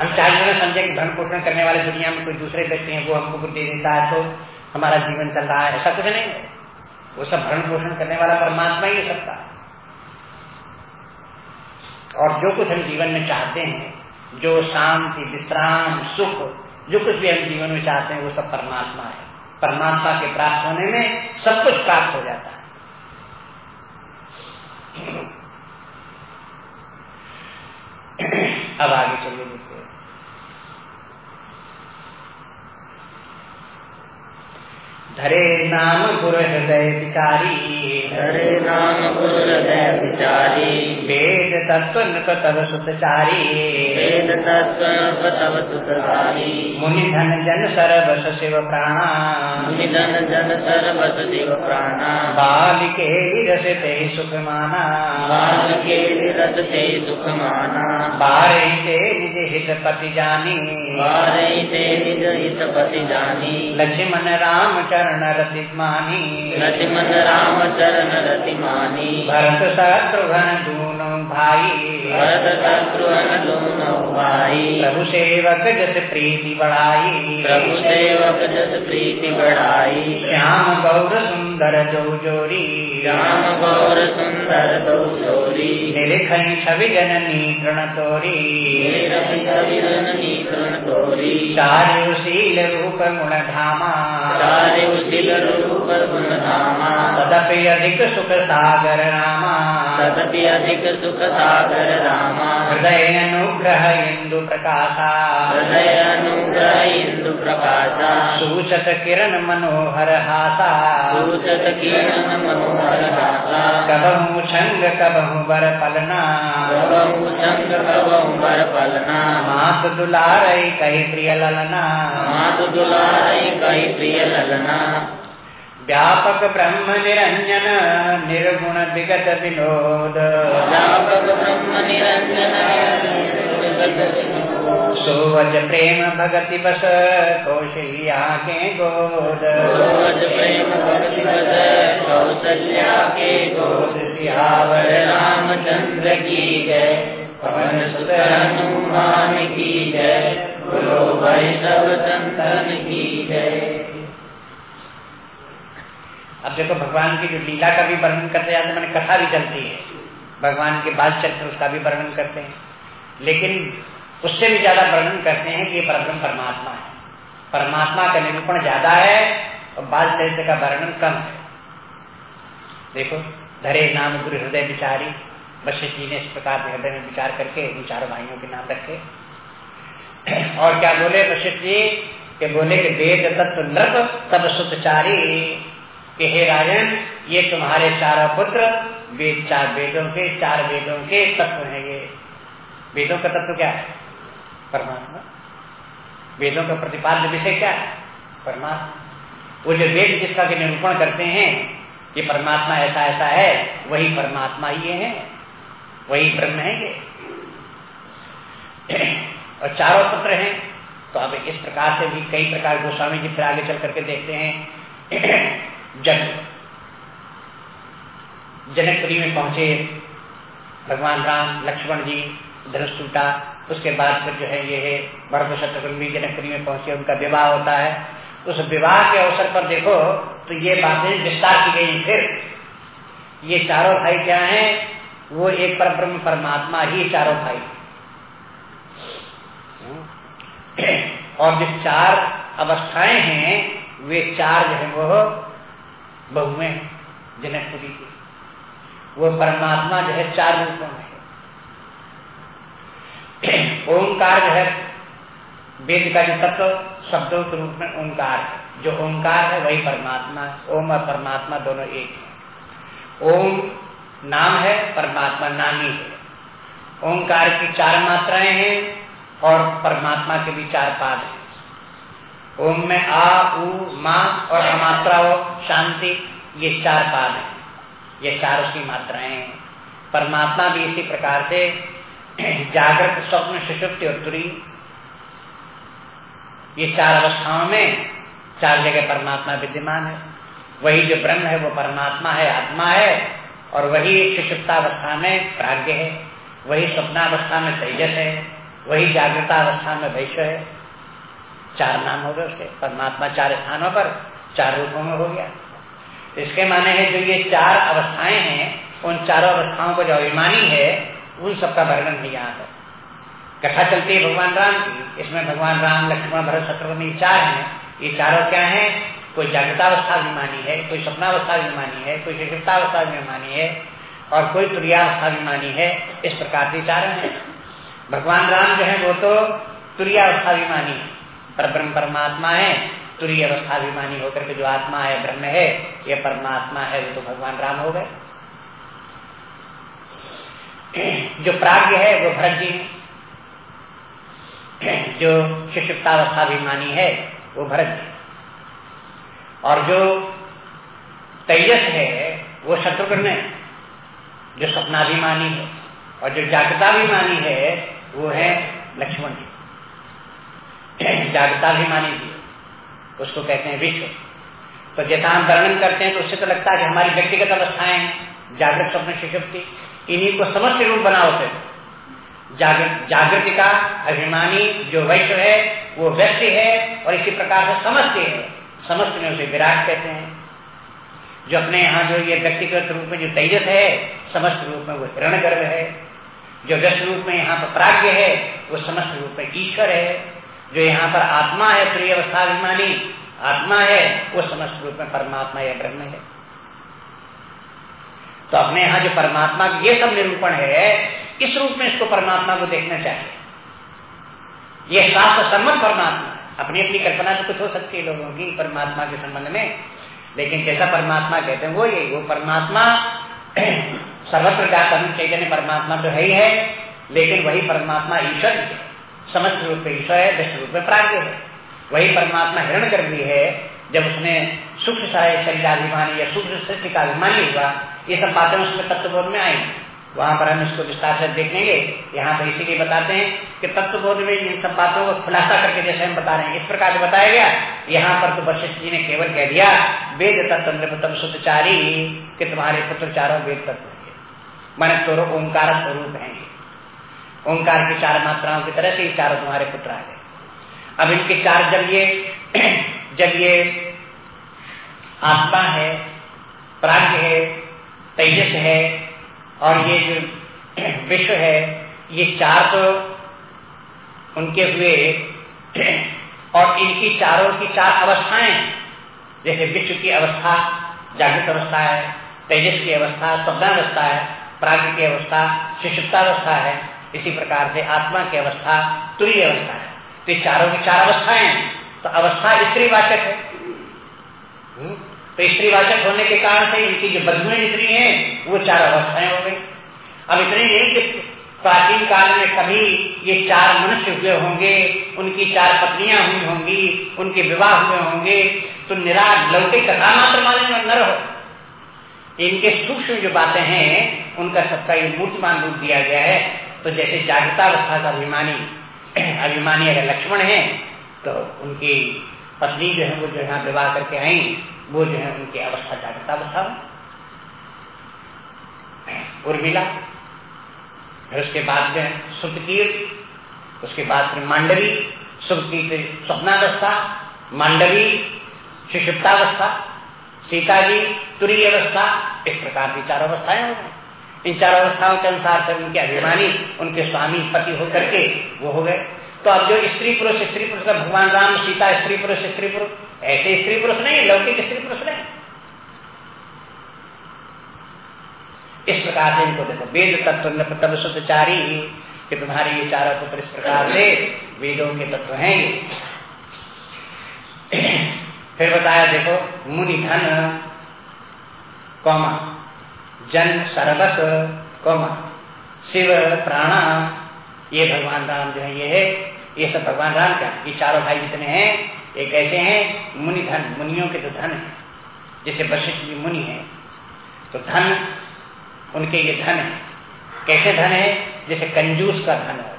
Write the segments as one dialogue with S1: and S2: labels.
S1: हम चाहे ना समझे कि धन पोषण करने वाले दुनिया में कोई दूसरे व्यक्ति हैं, वो हमको कुछ दे देता है तो हमारा जीवन चल रहा है। ऐसा कुछ नहीं है। वो सब भरण पोषण करने वाला परमात्मा ही सबका। और जो कुछ हम जीवन में चाहते हैं, जो शांति, विश्राम, सुख, जो कुछ भी हम जीवन में चाहते हैं, वो सब परमात्मा है। परमात्मा के प्राप्त होने में सब कुछ प्राप्त हो जाता है। अब आगे चलिए देखते धरे नाम गुरु हृदय विचारी।
S2: धरे नाम गुरु हृदय विचारी।
S1: वेद तत्व तव सुतचारी।
S2: वेद तत्व तव सुतचारी।
S1: मुनि धन जन सरबस शिव प्राणा।
S2: मुनि धन जन सरबस शिव प्राणा।
S1: बाल के रस ते सुख माना
S2: बाल के रस ते सुख माना
S1: बारे ते निज हित पति जानी।
S2: बारे ते निज हित पति जानी।
S1: लक्ष्मण राम चरण रतिमानी
S2: लक्ष्मण राम चरण रति मानी
S1: भरत
S2: भरत शत्रुघ्न दोनों भाई।
S1: प्रभु सेवक जस प्रीति बढ़ाई
S2: प्रभु सेवक जस प्रीति बढ़ाई
S1: श्याम गौर सुंदर जो जोरी
S2: श्याम गौर सुंदर दो जोरी
S1: निरखन छवि जननी तृण तोरी
S2: तृण तोरी
S1: चारुशील रूप गुण धामा
S2: चारे उचिल रूप गुण धामा
S1: तदपि अधिक सुख सागर रामा
S2: तदपि अधिक सुख सागर
S1: हृदय अनुग्रह इंदु प्रकाशा।
S2: हृदय अनुग्रह इंदु प्रकाशा
S1: सूचत किरण मनोहर हासा
S2: सूचत किरण मनोहर हासा
S1: कबहू छंग कबहू बर पलना
S2: कबहु संग कबहु बर पलना
S1: मात दुलारई कही प्रिय ललना
S2: मातु दुलारई कही प्रिय ललना
S1: व्यापक ब्रह्म निरंजन निर्गुण विगत विनोद।
S2: व्यापक ब्रह्म निरंजन
S1: सोवज प्रेम भगति बस कौशल्या के गोद।
S2: रोज प्रेम भक्ति बस कौशल्या के गोद। सियावर रामचंद्र की जय पवन सुत हनुमान की जय बोलो भाई सब संतन की जय।
S1: अब देखो, भगवान की जो लीला का भी वर्णन करते जाते मैंने कथा भी चलती है। भगवान के बाल चरित्र, उसका भी वर्णन करते हैं। लेकिन उससे भी ज़्यादा वर्णन करते हैं कि ये परमात्मा है। परमात्मा का निरूपण ज़्यादा है और बाल चरित्र का वर्णन कम है। देखो, धरे नाम गुरु हृदय विचारी वशिष्ठ जी ने इस प्रकार हृदय में विचार करके, इन चारों भाइयों के नाम रखे। और क्या बोले वशिष्ठ जी? के बोले कि वेद तत्व नृप तब सुतचारी। कि हे राजन, ये तुम्हारे चारों पुत्र वेद चार वेदों के, चार वेदों के तत्व हैं ये। वेदों का तत्व क्या है? परमात्मा। वेदों का प्रतिपाद्य विषय क्या है? परमात्मा। वो जो वेद जिसका के निरूपण करते हैं, कि परमात्मा ऐसा ऐसा है, वही परमात्मा ये है। वही ब्रह्म है ये। और चारों पुत्र हैं। तो अब इस प्रकार से भी कई प्रकार गोस्वामी जी फिर आगे चल करके देखते हैं। जब जनकपुरी में पहुँचे भगवान राम, लक्ष्मण जी धनुष टूटा उसके बाद फिर जो है, ये है, भरत शत्रुघ्न भी जनकपुरी में पहुँचे, उनका विवाह होता है। उस विवाह के अवसर पर देखो तो ये बातें विस्तार की गई फिर। ये चारों भाई क्या हैं? वो एक पर ब्रह्म परमात्मा ही चारों भाई। और जो चार अवस्थाएँ हैं, वे चार जो है, वो बहुएँ जनकपुरी की वो परमात्मा जो है चार रूपों में है। ओंकार जो है वेद का जो तत्व शब्दों के रूप में ओंकार है। जो ओंकार है, वही परमात्मा ओम और परमात्मा दोनों एक है। ओम नाम है, परमात्मा नामी है। ओंकार की चार मात्राएँ हैं और परमात्मा के भी चार पाद हैं। ओम में आ, उ, मा और अमात्रा हो, शांति, ये चार पाद हैं। ये चार उसकी मात्राएँ हैं। परमात्मा भी इसी प्रकार से जागृत, स्वप्न, सुषुप्ति और तुरी। ये चार अवस्थाओं में चार जगह परमात्मा विद्यमान है। वही जो ब्रह्म है, वो परमात्मा है, आत्मा है, और वही सुषुप्तावस्था में प्राग्ञ है। वही स्वप्नावस्था में तेजस है। वही जागृता अवस्था में वैश्व है। चार नाम हो गए उसके। परमात्मा चार स्थानों पर, चार रूपों में हो गया। इसके माने है जो ये चार अवस्थाएँ हैं, उन चारों अवस्थाओं को जो अभिमानी है, उन सबका वर्णन है। यहाँ पर कथा चलती है भगवान राम की। इसमें भगवान राम, लक्ष्मण, भरत, शत्रुघ्न चार हैं। ये चारों क्या हैं? कोई जागृतावस्था अभिमानी है, कोई सपनावस्था अभिमानी है, कोई शिक्षितावस्था अभिमानी है, और कोई तुरियावस्था अभिमानी है। इस प्रकार के चार हैं। भगवान राम जो है, वो तो तुरियावस्था अभिमानी है। पर ब्रह्म परमात्मा है, तुरी अवस्था अभिमानी होकर के जो आत्मा है, ब्रह्म है, ये परमात्मा है, वो तो भगवान राम हो गए। जो प्राग्ञ है, वो भरत जी है। जो शिक्षुप्तावस्थाभिमानी है, वो भरत जी और जो तेजस है, वो शत्रुघ्न है, जो सपनाभिमानी है, और जो जागृताभिमानी है, वो है लक्ष्मण जी। जागृताभिमानी जी उसको कहते हैं विश्व। तो जैसा हम वर्णन करते हैं तो उससे तो लगता है कि हमारी व्यक्तिगत अवस्थाएँ, जागृत स्वप्न शिशुप्ति इन्हीं को समस्त रूप बना होते जागृति का अभिमानी जो वैश्व है, वो व्यक्ति है और इसी प्रकार से समस्त है। समस्त में उसे विराट कहते हैं। जो अपने यहाँ जो ये व्यक्तिगत रूप में जो तेजस है, समस्त रूप में वो हिरण गर्भ है। जो व्यस्त रूप में यहाँ पर प्राग्ञ है, वो समस्त रूप में ईश्वर है। जो यहाँ पर आत्मा है, प्रिय अवस्थाभिमानी आत्मा है, वो समस्त रूप में परमात्मा या ब्रह्म है। तो अपने यहाँ जो परमात्मा ये सब निरूपण है इस रूप में इसको परमात्मा को देखना चाहिए? ये शास्त्र सम्मत परमात्मा, अपनी अपनी कल्पना तो कुछ हो सकती है लोगों की परमात्मा के संबंध में, लेकिन जैसा परमात्मा कहते हैं वो ये, वो परमात्मा सर्वत्र चैतन्य परमात्मा तो है ही है, लेकिन वही परमात्मा ईश्वर है। समस्त रूप में ईश्वर है दृष्ट रूप में प्राग्ञ है। वही परमात्मा हिरण कर भी है, जब उसने सूक्ष्म शरीराभिमानी या सूक्ष्म सृष्टि का अभिमानी हुआ, ये सब बातें उसमें तत्वबोध में आएँगी वहाँ पर हम इसको विस्तार से देखेंगे। यहाँ पर इसीलिए बताते हैं कि तत्वबोध में इन सब बातों को खुलासा करके जैसे हम बता रहे हैं, इस प्रकार से बताया गया। यहाँ पर तो वशिष्ठ जी ने केवल कह दिया, वेद तत्व शुद्धचारी कि तुम्हारे पुत्र चारों वेद तत्व मैंने तोरो ओंकार स्वरूप है ओंकार की चार मात्राओं की तरह से ये चारों तुम्हारे पुत्र आ गए। अब इनके चार जब ये जब ये आत्मा है प्राग्ञ है, तेजस है, और ये जो विश्व है, ये चार तो उनके हुए, और इनकी चारों की चार अवस्थाएँ, जैसे विश्व की अवस्था, जागृत अवस्था है, तेजस की अवस्था, स्वप्नावस्था है, प्राग की अवस्था शिशुप्तावस्था है इसी प्रकार से आत्मा की अवस्था तुरी अवस्था है। तो ये चारों की चार अवस्थाएँ तो अवस्था स्त्रीवाचक है। हम्म? तो स्त्रीवाचक होने के कारण से इनकी जो बदबुएँ स्त्री हैं, वो चार अवस्थाएँ हो गई। अब इतनी नहीं कि प्राचीन काल में कभी ये चार मनुष्य हुए होंगे, उनकी चार पत्नियाँ हुई होंगी, उनके विवाह हुए होंगे तो निराश लौकिक कथा मात्र माने न रहो इनके सूक्ष्म जो बातें हैं, उनका सबका ये मूर्तिमान रूप दिया गया है। तो जैसे जागृतावस्था का अभिमानी अभिमानी अगर लक्ष्मण है तो उनकी पत्नी जो है वो जो यहाँ विवाह करके आई, वो जो है उनकी अवस्था जागृता अवस्था में। उर्मिला, फिर उसके बाद में सुप्तकीर उसके बाद फिर मांडवी सुप्तकीर स्वप्नावस्था, मांडवी शिक्षिप्तावस्था सीता जी तुरी अवस्था, इस प्रकार की चार अवस्थाएँ हो गई। इन चार अवस्थाओं के अनुसार से उनके अभिमानी, उनके स्वामी पति होकर के वो हो गए। तो अब जो स्त्री पुरुष स्त्री पुरुष का भगवान राम, सीता स्त्री पुरुष स्त्री पुरुष, ऐसे स्त्री पुरुष नहीं, लौकिक स्त्री पुरुष नहीं। इस प्रकार से इनको देखो, वेद तत्व तब कि तुम्हारे ये चारों पुत्र इस प्रकार से वेदों के तत्व हैं। फिर बताया देखो मुनि धन कौमा। जन सरबत कौमा। शिव प्राणा, ये भगवान राम जो है, ये है, ये सब भगवान राम का ये चारों भाई जितने हैं, ये कैसे हैं? मुनि धन, मुनियों के तो धन है, जैसे वशिष्ठ जी मुनि है। तो धन, उनके ये धन है। कैसे धन है? जैसे कंजूस का धन है।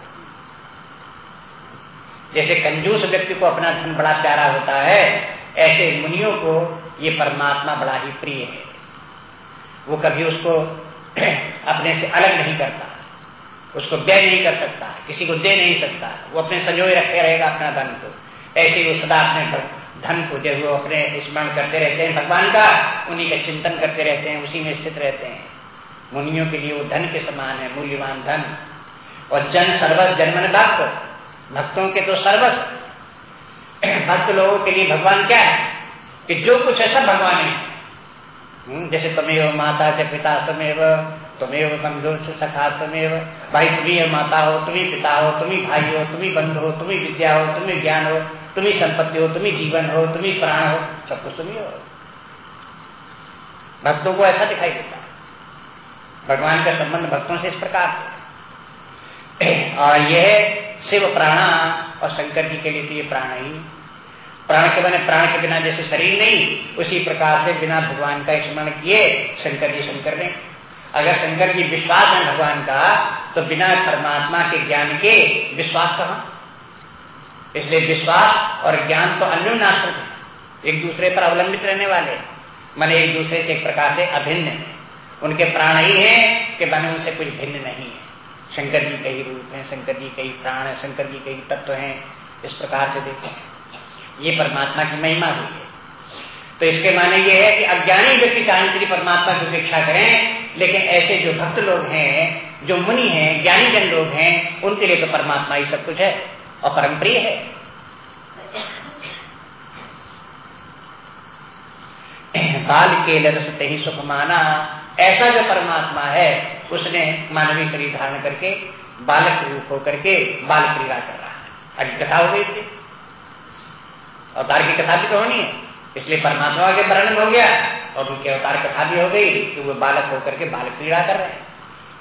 S1: जैसे कंजूस व्यक्ति को अपना धन बड़ा प्यारा होता है, ऐसे मुनियों को ये परमात्मा बड़ा ही प्रिय है। वो कभी उसको अपने से अलग नहीं करता। उसको व्यय नहीं कर सकता, किसी को दे नहीं सकता। वो अपने संजोए रखे रहेगा अपना धन को। ऐसे वो सदा अपने धन को, जब वो अपने स्मरण करते रहते हैं, भगवान का उन्हीं का चिंतन करते रहते हैं, उसी में स्थित रहते हैं। मुनियों के लिए वो धन के समान है, मूल्यवान धन। और जन सर्वस जन्मन भक्त। भक्तों के तो सर्वस भक्त लोगों के लिए भगवान क्या है? कि जो कुछ है सब भगवान है। जैसे तुम्हें माता से पिता तुम्हें तुम्हें बंधु सखा तुम्हें भाई तुम्हें माता हो तुम्हें पिता हो तुम्हें भाई हो तुम्हें बंधु हो तुम्हें विद्या हो तुम्हें ज्ञान हो तुम्हें संपत्ति हो तुम्हें जीवन हो तुम्हें प्राण हो सब कुछ तुम्हें हो भक्तों को ऐसा दिखाई देता है भगवान का संबंध भक्तों से इस प्रकार और यह शिव प्राणा और शंकर जी के लिए तो ये प्राण ही प्राण के बने प्राण के बिना जैसे शरीर नहीं, उसी प्रकार से बिना भगवान का स्मरण किए शंकर जी शंकर ने। अगर शंकर जी विश्वास है भगवान का तो बिना परमात्मा के ज्ञान के विश्वास कहा? इसलिए विश्वास और ज्ञान तो अन्योनाश्रित है। एक दूसरे पर अवलंबित रहने वाले मन एक दूसरे से एक प्रकार से अभिन्न है। उनके प्राण ही है कि बने उनसे कुछ भिन्न नहीं है। शंकर जी कई रूप है, शंकर जी कई प्राण है, शंकर जी कई तत्व हैं। इस प्रकार से देखो ये परमात्मा की महिमा है। तो इसके माने ये है कि अज्ञानी व्यक्ति चाहे श्री परमात्मा की उपेक्षा करें, लेकिन ऐसे जो भक्त लोग हैं, जो मुनि हैं ज्ञानी जन लोग हैं, उनके लिए तो परमात्मा ही सब कुछ है और परम प्रिय है। बाल के लरसते ही सुख माना, ऐसा जो परमात्मा है, उसने मानवीय शरीर धारण करके बालक रूप होकर के बाल क्रीड़ा कर रहा है। अभी कथा हो गई थी। अवतार की कथा भी तो होनी है। इसलिए परमात्मा के वर्णन हो गया और उनके अवतार कथा भी हो गई कि वो बालक होकर के बाल क्रीड़ा कर रहे हैं।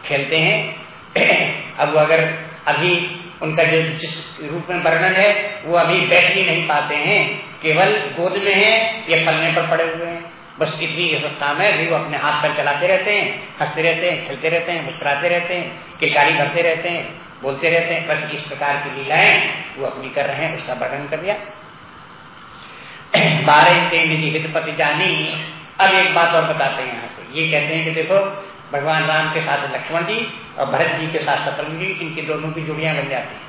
S1: खेलते हैं। अब वो अगर अभी उनका जो जिस रूप में वर्णन है, वो अभी बैठ ही नहीं पाते हैं। केवल गोद में है, या पलने पर पड़े हुए हैं। बस इतनी अवस्था में भी वो अपने हाथ पर चलाते रहते हैं, हँसते रहते हैं, खेलते रहते हैं, मुस्कुराते रहते हैं किलकारी भरते रहते हैं, बोलते रहते हैं। बस इस प्रकार की लीलाएँ वो अपनी कर रहे हैं, उसका वर्णन कर दिया। बारह हित पति जानी, अब एक बात और बताते हैं यहाँ से। ये कहते हैं कि देखो, भगवान राम के साथ लक्ष्मण जी और भरत जी के साथ शत्रुघ्न जी, इनकी दोनों की जुड़ियाँ बन जाती हैं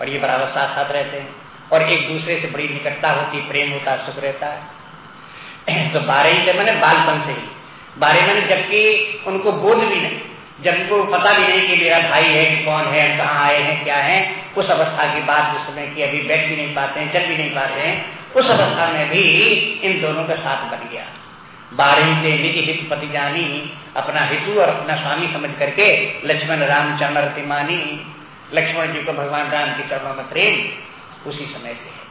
S1: और ये बराबर साथ साथ रहते हैं। और एक दूसरे से बड़ी निकटता होती, प्रेम होता, सुख रहता है। तो बारह ही से मैंने बालपन से ही। बारह मैंने जबकि उनको बोध भी नहीं। जब उनको पता भी नहीं कि मेरा भाई है कौन है, कहाँ आए हैं, क्या है, उस अवस्था की बात जिस समय की अभी बैठ भी नहीं पाते हैं, चल भी नहीं पाते हैं उस अवस्था में भी इन दोनों का साथ बन गया। बारह से निज हित पति जानी अपना हितु और अपना स्वामी समझ करके लक्ष्मण, राम चरण लक्ष्मण जी को भगवान राम की कर्म में प्रेम, उसी समय से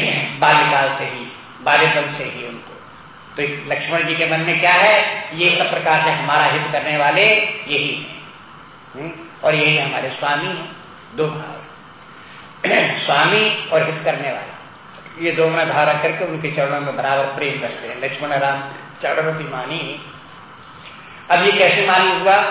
S1: है। बाल्यकाल से ही बाल्यपन से ही उनको। तो लक्ष्मण जी के मन में क्या है? ये सब प्रकार से हमारा हित करने वाले यही है। हम्म? और यही हमारे स्वामी हैं। दो भाव। स्वामी और हित करने वाला। ये दोनों भाव रख करके उनके चरणों में बराबर प्रेम करते हैं। लक्ष्मण राम चरणवती मानी। अब ये कैसे मालूम हुआ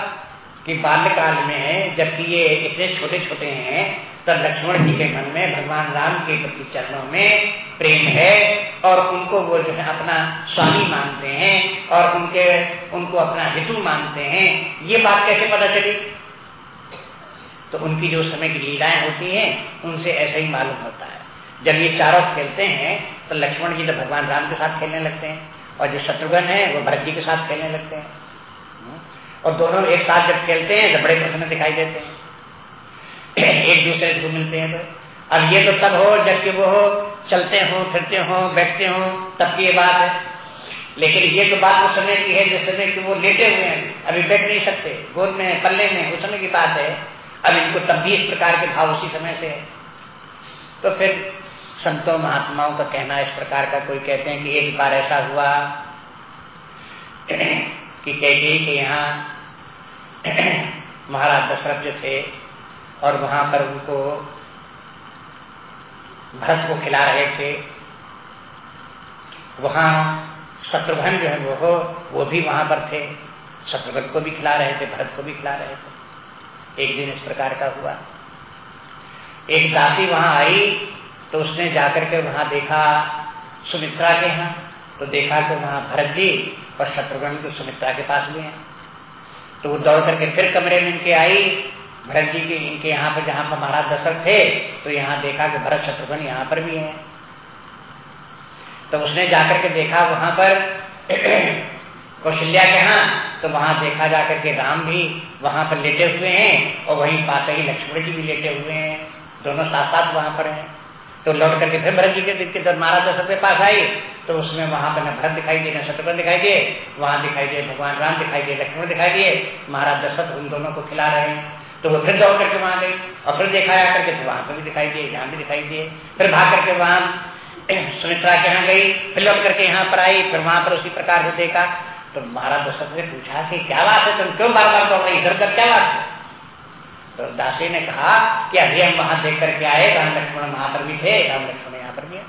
S1: कि बाल्यकाल में जबकि ये इतने छोटे छोटे हैं, तब लक्ष्मण जी के मन में, भगवान राम के प्रति चरणों में प्रेम है और उनको वो जो है अपना स्वामी मानते हैं और उनके, उनको अपना हितु मानते हैं। ये बात कैसे पता चली? तो उनकी जो समय की लीलाएँ होती हैं, उनसे ऐसा ही मालूम होता है। जब ये चारों खेलते हैं तो लक्ष्मण जी तो भगवान राम के साथ खेलने लगते हैं, और जो शत्रुघ्न है, वो भरत जी के साथ खेलने लगते हैं। और दोनों एक साथ जब खेलते हैं तो बड़े प्रसन्न दिखाई देते हैं। एक दूसरे को मिलते हैं तो अब ये तो तब हो जबकि वो हो, चलते हो, फिरते हो, बैठते हो, तब की ये बात है। लेकिन ये तो बात उस समय की है, जिस समय की वो लेटे हुए हैं, अभी बैठ नहीं सकते, गोद में पल्ले में उस समय की बात है। अब इनको तब भी इस प्रकार के भाव उसी समय से है। तो फिर संतों महात्माओं का कहना इस प्रकार का, कोई कहते हैं कि एक बार ऐसा हुआ कि कहते कि यहाँ महाराज दशरथ जो थे और वहाँ पर उनको भरत को खिला रहे थे, वहाँ शत्रुघ्न जो है वो वो भी वहाँ पर थे। शत्रुघ्न को भी खिला रहे थे, भरत को भी खिला रहे थे। एक दिन इस प्रकार का हुआ। एक दासी वहाँ आई तो उसने जाकर के वहाँ देखा सुमित्रा के यहाँ तो देखा कि वहाँ भरत जी और शत्रुघ्न को सुमित्रा के पास भी हैं। तो वो दौड़ करके फिर कमरे में इनके आई। भरत जी के, इनके यहाँ पर जहाँ पर महाराज दशरथ थे तो यहाँ देखा कि भरत शत्रुघ्न यहाँ पर भी है। तो उसने जाकर के देखा वहाँ पर कौशल्या के यहाँ तो वहाँ देखा जाकर के राम भी वहाँ पर लेटे हुए हैं और वहीं पास ही लक्ष्मण जी भी लेटे हुए हैं। दोनों साथ साथ वहाँ पर हैं। तो लौट करके फिर भरत जी के दिख के महाराज दशरथ के पास आई तो उसमें वहाँ पर न भरत दिखाई दिए, न शत्रुघ्न दिखाई दिए, वहाँ दिखाई दिए भगवान राम, दिखाई दिए लक्ष्मण दिखाई दिए, महाराज दशरथ उन दोनों को खिला रहे हैं। तो वो फिर दौड़ करके वहाँ गई और फिर देखा जा करके तो वहाँ पर भी दिखाई दिए, यहाँ भी दिखाई दिए। फिर भाग करके वहाँ सुमित्रा के यहाँ गई, फिर लौट करके यहाँ पर आई, फिर वहाँ पर उसी प्रकार से देखा। तो महाराज दशरथ ने पूछा कि क्या बात है? तुम क्यों बार बार दौड़ रही इधर कर क्या बात है? तो दासी ने कहा कि अभी हम वहाँ देख करके आए, राम लक्ष्मण वहाँ पर भी थे, राम लक्ष्मण यहाँ पर भी है।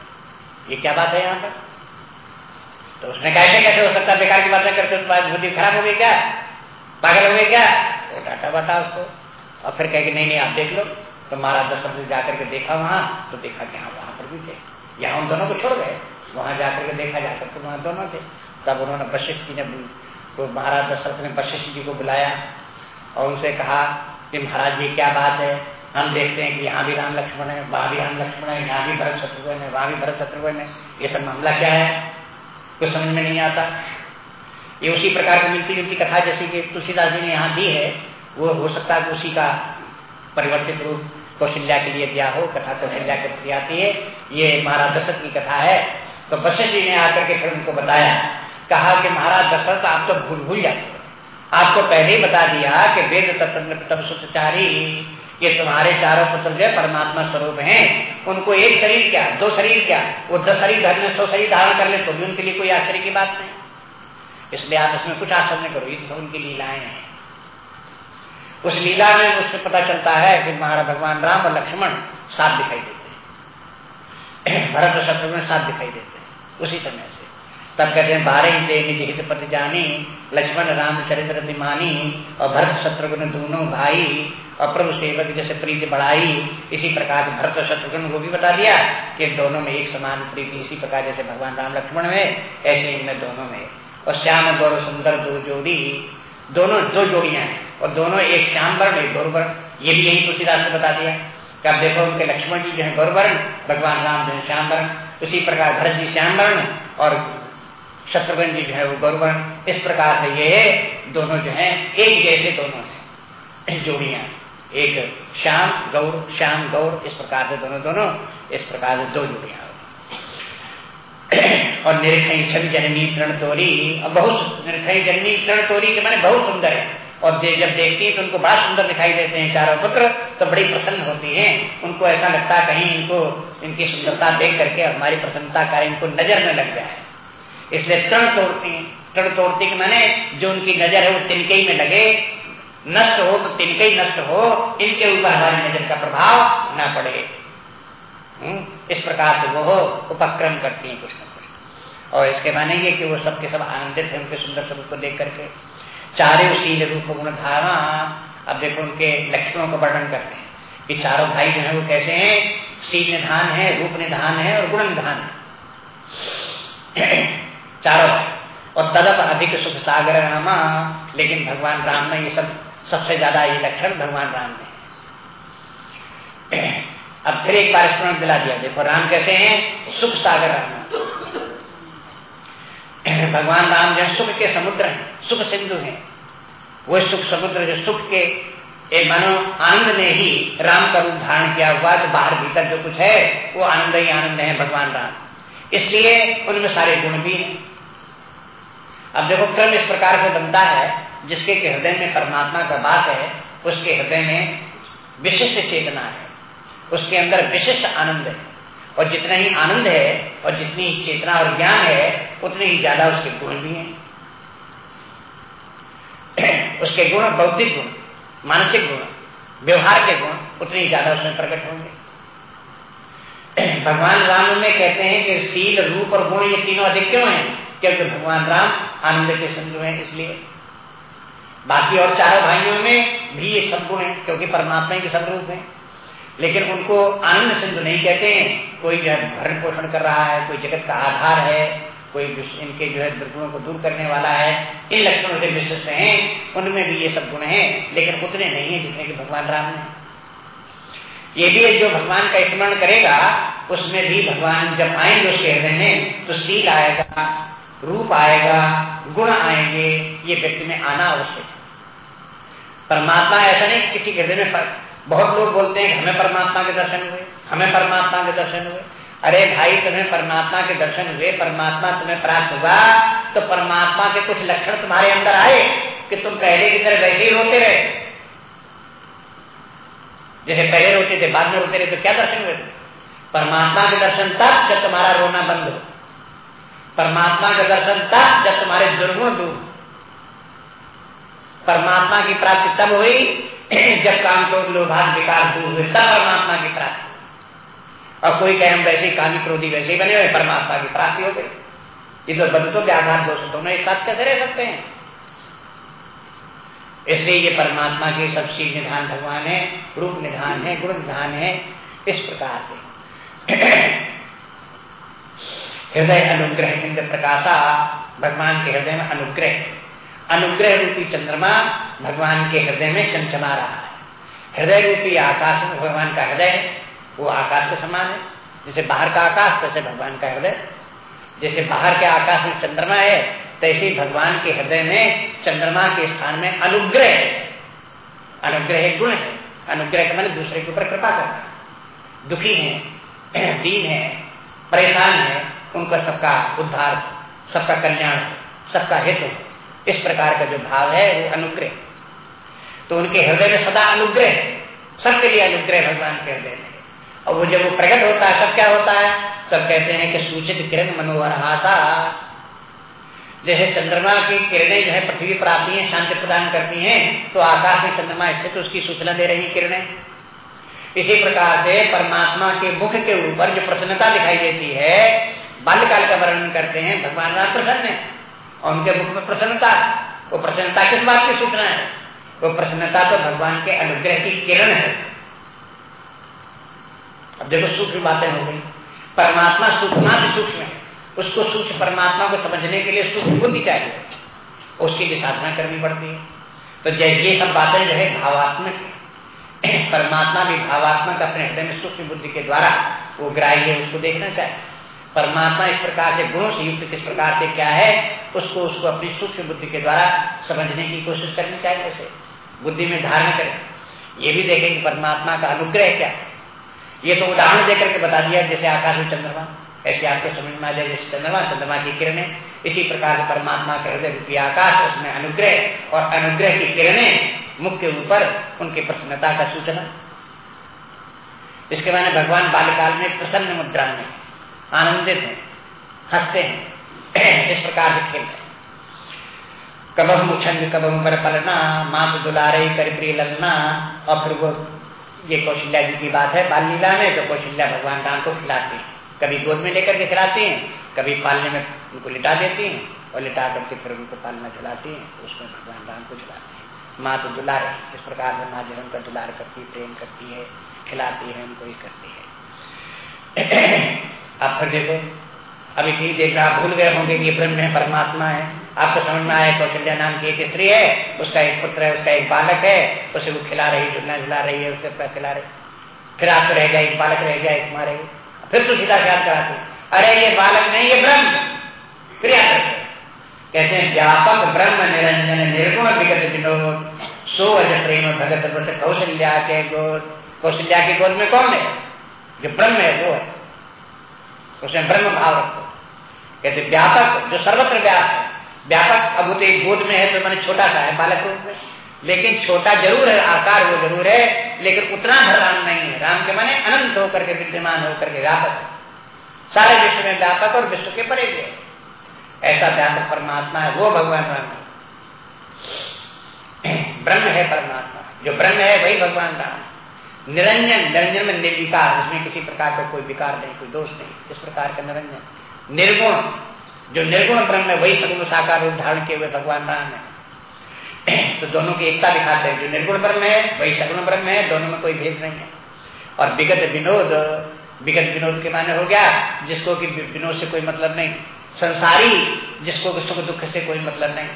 S1: ये क्या बात है यहाँ पर? तो उसने कैसे कैसे हो सकता बेकार की बातें तो बात बुद्धि खराब हो गई क्या? पागल हो गई क्या? वो डाटा बता उसको। और फिर कहे नहीं नहीं, आप देख लो। तो महाराज दशरथ ने जाकर के देखा वहाँ तो देखा कि हाँ वहाँ पर भी थे। यहाँ उन दोनों को छोड़ गए। वहाँ जाकर के देखा, जाकर के वहाँ दोनों थे। तब उन्होंने वशिष्ठ जी ने तो महाराज दशरथ ने वशिष्ठ जी को बुलाया और उनसे कहा कि महाराज जी, क्या बात है? हम देखते हैं कि यहाँ भी राम लक्ष्मण है, वहाँ भी राम लक्ष्मण है, यहाँ भी भरत शत्रुघ्न है, वहाँ भी भरत शत्रुघ्न है। ये सब मामला क्या है? कुछ समझ में नहीं आता। ये उसी प्रकार की मिलती जुलती कथा, जैसी कि तुलसीदास जी ने यहाँ दी है, वो हो सकता है उसी का परिवर्तित रूप कौशल्या के लिए दिया हो, कथा कौशल्या के प्रति आती है। ये महाराज दशरथ की कथा है। तो वशिष्ठ जी ने आकर के फिर उनको बताया कहा कि महाराज दशरथ, आप तो भूल भूल जाते आपको पहले ही बता दिया कि वेद तत्व ये तुम्हारे चारों पुत्र जो परमात्मा स्वरूप हैं। उनको एक शरीर क्या, दो शरीर क्या? वो दस शरीर धरने सौ शरीर धारण कर ले तो भी उनके लिए कोई आश्चर्य की बात नहीं। इसलिए आप इसमें कुछ आश्चर्य करो, ये तो उनकी लीलाएँ हैं। उस लीला में उससे पता चलता है कि महाराज भगवान राम और लक्ष्मण साथ दिखाई देते हैं। भरत और शत्रु में साथ दिखाई देते हैं, उसी समय से। तब कहते हैं, बारह ही देव हित पति जानी लक्ष्मण, राम, चरित्र दिमानी और भरत, शत्रुघ्न, दोनों भाई, और प्रभु सेवक जैसे प्रीति बढ़ाई, इसी प्रकार भरत और शत्रुघ्न को भी बता दिया कि दोनों में एक समान प्रीति, इसी प्रकार जैसे भगवान राम लक्ष्मण में, ऐसे इनमें दोनों में। और श्याम गौरव सुंदर, दो जोड़ी, दोनों दो जोड़ियाँ हैं, और दोनों एक श्याम वर्ण, एक गौर वर्ण। ये भी यही तुलसीदास ने बता दिया। कि आप देखो, उनके लक्ष्मण जी जो है गौर वर्ण, भगवान राम जो है श्याम वर्ण। उसी प्रकार भरत जी श्याम वर्ण, और शत्रुघ्न जी जो है वो गौरवर्ण इस प्रकार से ये दोनों जो है एक जैसे दोनों है जोड़ियाँ। एक श्याम गौर श्याम गौर इस प्रकार से दोनों दोनों इस प्रकार से दो जोड़ियाँ। और निरखई छवि जननी तृण तोरी। और बहुत निरखई जननी तृण तोरी के माने बहुत सुंदर है। और दे, जब देखती है तो उनको बड़ा सुंदर दिखाई देते हैं चारों पुत्र तो बड़ी प्रसन्न होती हैं। उनको ऐसा लगता है कहीं इनको इनकी सुंदरता देख करके हमारी प्रसन्नता का इनको नज़र न लग जाए। इसलिए तृण तोड़ती हैं तृण तोड़ती के माने जो उनकी नज़र है वो तिनके में लगे। नष्ट हो तो तिनके ही नष्ट हो इनके ऊपर हमारी नज़र का प्रभाव न पड़े। हम्म, इस प्रकार से वो उपक्रम करती हैं कुछ न कुछ। और इसके माने ये कि वो सबके सब आनंदित है उनके सुंदर स्वरूप को देख करके। चारे उसील रूप गुण धारा अब देखो उनके लक्षणों का वर्णन करते हैं। कि चारों भाई जो है वो कैसे हैं? सील निधान है रूप निधान है और गुण निधान है। चारों और तदप अधिक सुख सागर रामा, लेकिन भगवान राम ने ये सब, सबसे ज़्यादा ये लक्षण भगवान राम ने अब फिर एक बार स्मरण दिला दिया। देखो, राम कैसे हैं? सुख सागर राम। भगवान राम जो सुख के समुद्र हैं, सुख सिंधु हैं। वो सुख समुद्र, जो सुख के मानो आनंद ने ही राम का रूप धारण किया हुआ तो बाहर भीतर जो कुछ है, वो आनंद ही आनंद है भगवान राम। इसलिए उनमें सारे गुण भी हैं। अब देखो क्रम इस प्रकार से बनता है, जिसके के हृदय में परमात्मा का वास है, उसके हृदय में विशिष्ट चेतना है, उसके अंदर विशिष्ट आनंद है। और जितना ही आनंद है, और जितनी ही चेतना और ज्ञान है, उतने ही ज़्यादा उसके गुण भी हैं। उसके गुण बौद्धिक गुण, मानसिक गुण, व्यवहार के गुण, उतने ही ज़्यादा उसमें प्रकट होंगे। भगवान राम में कहते हैं कि शील, रूप और गुण ये तीनों अधिक क्यों हैं? क्योंकि भगवान राम आनंद के सिंधु हैं इसलिए। बाकी और चारों भाइयों में भी ये सब गुण है, क्योंकि परमात्मा के सब रूप है। लेकिन उनको आनंद सिंधु नहीं कहते हैं। कोई जो भरण पोषण कर रहा है, कोई जगत का आधार है, कोई इनके जो है दुर्गुणों को दूर करने वाला है, इन लक्षणों से विशिष्ट हैं, उनमें भी ये सब गुण हैं, लेकिन उतने नहीं है जितने कि भगवान राम ने ये भी जो भगवान का स्मरण करेगा, उसमें भी भगवान जब आएँगे उसके हृदय में तो सील आएगा। रूप आएगा गुण आएँगे ये व्यक्ति में आना आवश्यक परमात्मा ऐसा नहीं किसी हृदय में पर, बहुत लोग बोलते हैं हमें परमात्मा के दर्शन हुए हमें परमात्मा के दर्शन हुए। अरे भाई तुम्हें परमात्मा के दर्शन हुए परमात्मा तुम्हें प्राप्त हुआ तो परमात्मा के कुछ लक्षण तुम्हारे अंदर आए कि तुम पहले की तरह वैसे ही रोते रहे। जैसे पहले रोते थे बाद में रोते रहे तो क्या दर्शन हुए परमात्मा के दर्शन तब जब तुम्हारा रोना बंद हो। परमात्मा के दर्शन तब जब तुम्हारे दुर्गुण दूर। परमात्मा की प्राप्ति तब हुई, जब काम को लोभात विकार दूर हुए, तब परमात्मा की प्राप्ति। और कोई कहे हम वैसे काली क्रोधी, वैसे बने हुए, परमात्मा की प्राप्ति हो गई। ये तो बंधुत्व के आधार दोष दोनों एक साथ कैसे रह सकते हैं? इसलिए ये परमात्मा के सब चीज़ निधान भगवान है, रूप निधान है, गुण निधान है, इस प्रकार से। हृदय अनुग्रह इंद्र प्रकाशा भगवान के हृदय में अनुग्रह। अनुग्रह रूपी चंद्रमा भगवान के हृदय में चमचमा रहा है। हृदय रूपी आकाश में भगवान का हृदय वो आकाश के समान है। जैसे बाहर का आकाश, वैसे भगवान का हृदय। जैसे बाहर के आकाश में चंद्रमा है, तैसे भगवान के हृदय में चंद्रमा के स्थान में अनुग्रह है। अनुग्रह गुण है। अनुग्रह के मैंने दूसरे के ऊपर कृपा करना। दुखी है, दीन है, परेशान है उनका सबका उद्धार, सबका कल्याण, सबका हित इस प्रकार का जो भाव है, वो अनुग्रह। तो उनके हृदय में सदा अनुग्रह, सबके लिए अनुग्रह भगवान के हृदय में। और वो जब वो प्रकट होता है, तब क्या होता है? तब कहते हैं कि सूचित किरण मनोहर हाथा जैसे चंद्रमा की किरणें जो है, पृथ्वी पर आती हैं, शांति प्रदान करती हैं तो आकाश में चंद्रमा स्थित तो उसकी सूचना दे रही किरणें। इसी प्रकार से परमात्मा के मुख के ऊपर जो प्रसन्नता दिखाई देती है बाल्यकाल का वर्णन करते हैं, भगवान राम प्रसन्न है। और उनके मुख में प्रसन्नता, वो प्रसन्नता किस बात की सूचना है? वो प्रसन्नता तो भगवान के अनुग्रह की किरण है। अब देखो सूक्ष्म बातें हो गई। परमात्मा सूक्ष्म सूक्ष्म है। उसको सूक्ष्म परमात्मा को समझने के लिए सूक्ष्म बुद्धि चाहिए। उसकी भी साधना करनी पड़ती है। तो जय ये सब बातें जो है भावात्मक परमात्मा भी भावात्मक अपने हृदय में सूक्ष्म बुद्धि के द्वारा वो ग्राह्य उसको देखना चाहिए। परमात्मा इस प्रकार से गुणों से युक्त किस प्रकार से क्या है, उसको उसको अपनी सूक्ष्म बुद्धि के द्वारा समझने की कोशिश करनी चाहिए उसे। बुद्धि में धारण करें। ये भी देखें कि परमात्मा का अनुग्रह क्या है। ये तो उदाहरण देकर के बता दिया, जैसे आकाश में चंद्रमा। ऐसे आपको समझ में आ जाए, जैसे चंद्रमा चंद्रमा की किरणें। इसी प्रकार से परमात्मा के हृदय रूपी आकाश, उसमें अनुग्रह और अनुग्रह की किरणें मुख के ऊपर उनकी प्रसन्नता का सूचना। इसके माने भगवान बाल्यकाल में प्रसन्न मुद्रा में आनंदित हैं, हँसते हैं, इस प्रकार से खेल रहे कबम मुछंग कबम पर पलना मात दुलारे कर प्रिय ललना और फिर वो, ये कौशल्या जी की बात है बाल लीला में तो कौशल्या भगवान राम को खिलाती हैं। कभी गोद में लेकर के खिलाती हैं, कभी पालने में उनको लिटा देती हैं, और लिटा करके फिर उनको पालना खिलाती हैं तो उसमें भगवान राम को खिलाती हैं। माँ तो दुलार, इस प्रकार से माँ जन्म का दुलार करती है, प्रेम करती है, खिलाती है, उनको ही करती है। अब फिर देखो। अभी ठीक देख रहा भूल गए होंगे कि ये ब्रह्म है, परमात्मा है। आपको समझ में आया कौशल्या नाम की एक स्त्री है, उसका एक पुत्र है, उसका एक बालक है, उसे वो खिला रही, झुलना झुला रही है, उसके पैर खिला रही। फिर आपको रह गया एक बालक रह गया, एक माँ रही फिर तो सीधा ख्याल कराते, अरे, ये बालक नहीं, ये ब्रह्म। फिर याद कहते हैं, व्यापक ब्रह्म निरंजन निर्गुण विगत विनोद, सो अज प्रेम भगत कौशल्या के गोद। कौशल्या की गोद में कौन है? जो ब्रह्म है, वो है। उसमें ब्रह्म भाव रखो। कहते, व्यापक, जो सर्वत्र व्यापक है, व्यापक, अब वो तो एक में है तो मैंने छोटा सा है, बालक रूप में। लेकिन छोटा ज़रूर है, आकार वो ज़रूर है, लेकिन उतना भर राम नहीं है। राम के माने अनंत होकर के, विद्यमान होकर के व्यापक सारे विश्व में व्यापक और विश्व के परे भी ऐसा व्यापक परमात्मा है, वो भगवान राम है। ब्रह्म है परमात्मा। जो ब्रह्म है, वही भगवान राम निरंजन निरंजन में निर्विकार, जिसमें किसी प्रकार का कोई विकार नहीं, कोई दोष नहीं, इस प्रकार का निरंजन। निर्गुण, जो निर्गुण ब्रह्म है, वही सगुण साकार रूप धारण किए हुए भगवान राम है। तो दोनों की एकता दिखाते हैं। जो निर्गुण ब्रह्म है, वही सगुण ब्रह्म है, दोनों में कोई भेद नहीं है। और विगत विनोद विगत विनोद के माने हो गया, जिसको कि विनोद से कोई मतलब नहीं। संसारी, जिसको सुख दुख से कोई मतलब नहीं।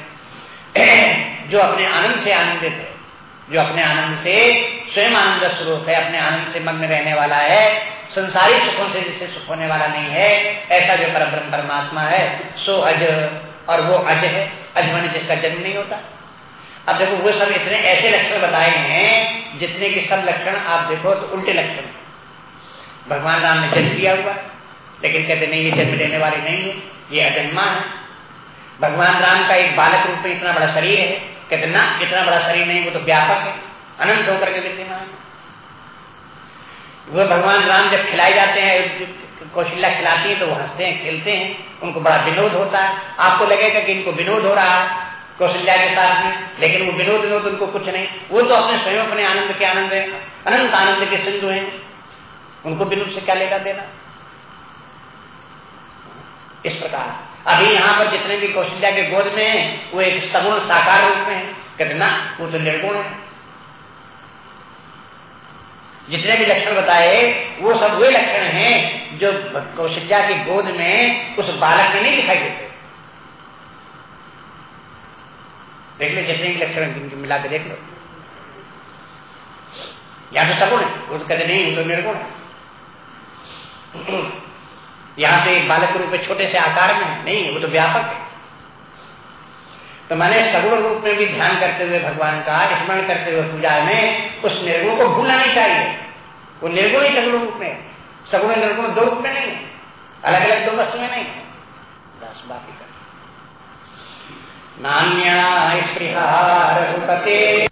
S1: जो अपने आनंद से आनंदित है। जो अपने आनंद से स्वयं आनंद स्वरूप है, अपने आनंद से मग्न रहने वाला है, संसारी सुखों से जिससे सुख होने वाला नहीं है, ऐसा जो परब्रह्म परमात्मा है, सो अज और वो अज है। अज जिसका जन्म नहीं होता। अब देखो, वो सब इतने ऐसे लक्षण बताए हैं, जितने के सब लक्षण आप देखो तो उल्टे लक्षण भगवान राम ने जन्म दिया हुआ, लेकिन कहते नहीं, ये जन्म लेने वाले नहीं है, ये अजन्मा है। भगवान राम का एक बालक रूप में इतना बड़ा शरीर है कहते ना इतना बड़ा शरीर नहीं, वो तो व्यापक है, अनंत होकर के विद्यमान वो भगवान राम जब खिलाए जाते हैं कौशल्या खिलाती है तो वो हँसते हैं, खेलते हैं, उनको बड़ा विनोद होता है। आपको लगेगा कि इनको विनोद हो रहा है, कौशल्या के साथ में, लेकिन वो विनोद विनोद उनको कुछ नहीं। वो तो अपने स्वयं, अपने आनंद के आनंद है, अनंत आनंद के सिंधु हैं। उनको विनोद से क्या लेना देना? इस प्रकार। अभी यहाँ पर जितने भी कौशल्या के गोद में है, वो एक सगुण साकार रूप में है। कहते ना वो तो निर्गुण है। जितने भी लक्षण बताए, वो सब वे लक्षण हैं जो कौशल्या की गोद में उस बालक में नहीं दिखाई देते। देख लो जितने भी लक्षण मिला के देख लो। या तो सगुण है, वो तो कहते नहीं, वो तो निर्गुण है। यहाँ पे बालक रूप में छोटे से आकार में? नहीं, वो तो व्यापक है। तो मैंने सगुण रूप में भी ध्यान करते हुए भगवान का स्मरण करते हुए पूजा में उस निर्गुण को भूलना नहीं चाहिए। वो निर्गुण ही सगुण रूप में सगुण निर्गुण दो रूप में नहीं है। अलग अलग दो वस्तु में नहीं है। बस बाकी कर नान्या रघुपते।